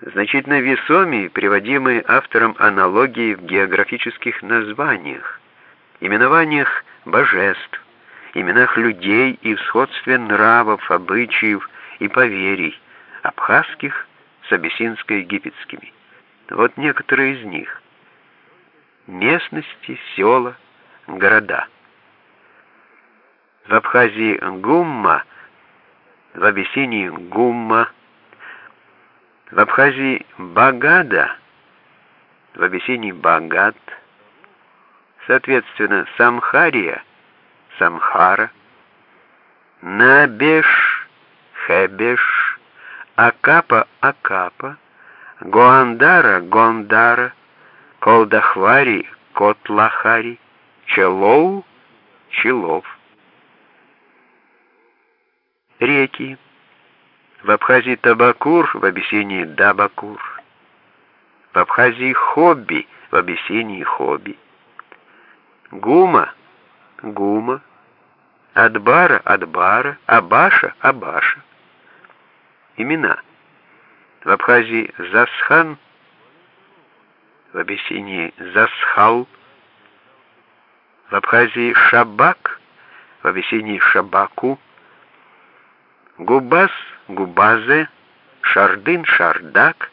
значительно весомее приводимые автором аналогии в географических названиях, именованиях божеств, именах людей и в сходстве нравов, обычаев и поверий, абхазских с абиссинско-египетскими. Вот некоторые из них. Местности, села, города. В Абхазии Гумма, в Абиссинии Гумма, в Абхазии Багада, в Абиссинии Багад, соответственно, Самхария, Самхара, Набеш, Хебеш, Акапа, Акапа, Гоандара, Гондара, Колдахвари, Котлахари, Челоу, Челов. Реки. В Абхазии Табакур, в Абиссинии Дабакур. В Абхазии Хобби, в Абиссинии Хобби. Гума, Гума. Адбара, Адбара. Абаша, Абаша. Имена. В Абхазии Засхан, в Абиссинии Засхал, в Абхазии Шабак, в Абиссинии Шабаку, Губас, Губазе, Шардын, Шардак,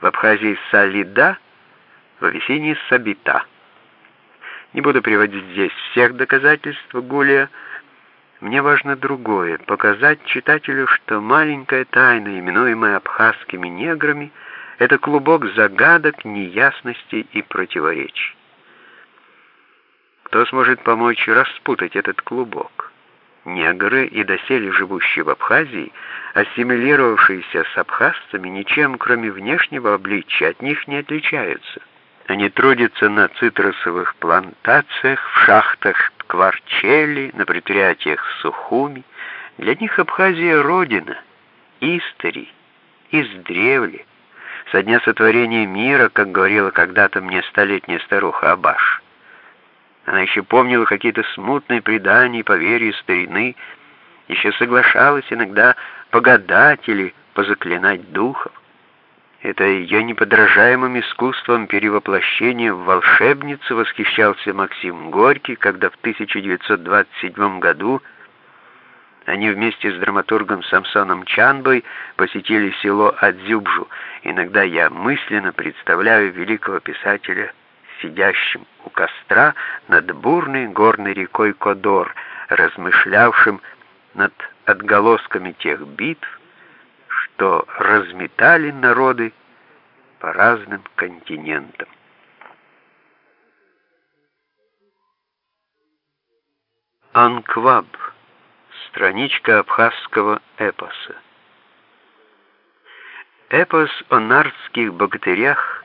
в Абхазии Салида, в Абиссинии Сабита. Не буду приводить здесь всех доказательств Гулия, мне важно другое — показать читателю, что маленькая тайна, именуемая абхазскими неграми, это клубок загадок, неясностей и противоречий. Кто сможет помочь распутать этот клубок? Негры и доселе живущие в Абхазии, ассимилировавшиеся с абхазцами, ничем, кроме внешнего обличия, от них не отличаются. Они трудятся на цитрусовых плантациях, в шахтах Кварчели, на предприятиях Сухуми. Для них Абхазия — родина, истори, издревле. Со дня сотворения мира, как говорила когда-то мне столетняя старуха Абаш. Она еще помнила какие-то смутные предания поверья старины, еще соглашалась иногда погадать или позаклинать духов. Это ее неподражаемым искусством перевоплощения в волшебницу восхищался Максим Горький, когда в 1927 году они вместе с драматургом Самсоном Чанбой посетили село Адзюбжу. Иногда я мысленно представляю великого писателя сидящим у костра над бурной горной рекой Кодор, размышлявшим над отголосками тех битв, что разметали народы по разным континентам. Анкваб. Страничка абхазского эпоса. Эпос о нардских богатырях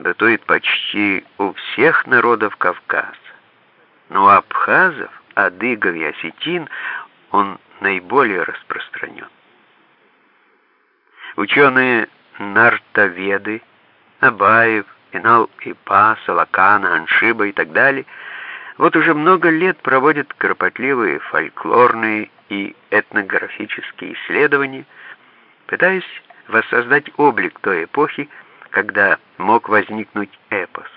бытует почти у всех народов Кавказа. Но у абхазов, адыгов и осетин он наиболее распространен. Ученые нартоведы, Абаев, Инал-Ипа, Салакана, Аншиба и так далее, вот уже много лет проводят кропотливые фольклорные и этнографические исследования, пытаясь воссоздать облик той эпохи, когда мог возникнуть эпос.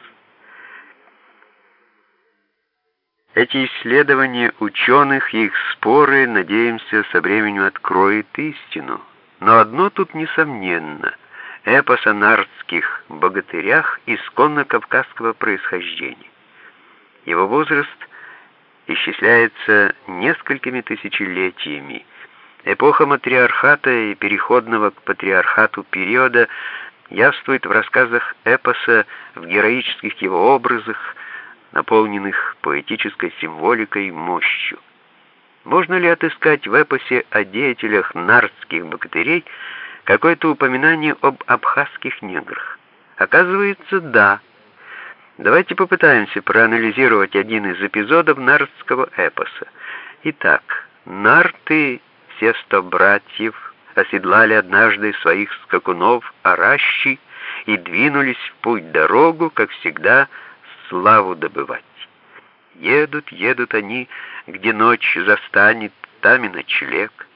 Эти исследования ученых и их споры, надеемся, со временем откроют истину. Но одно тут несомненно. Эпос о нардских богатырях исконно кавказского происхождения. Его возраст исчисляется несколькими тысячелетиями. Эпоха матриархата и переходного к патриархату периода явствует в рассказах эпоса, в героических его образах, наполненных поэтической символикой и мощью. Можно ли отыскать в эпосе о деятелях нардских богатырей какое-то упоминание об абхазских неграх? Оказывается, да. Давайте попытаемся проанализировать один из эпизодов нардского эпоса. Итак, нарты, все сто братьев, оседлали однажды своих скакунов Аращи и двинулись в путь-дорогу, как всегда, славу добывать. Едут, едут они, где ночь застанет, там и ночлег.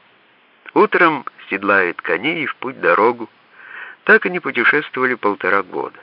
Утром седлают коней и в путь дорогу. Так они путешествовали полтора года.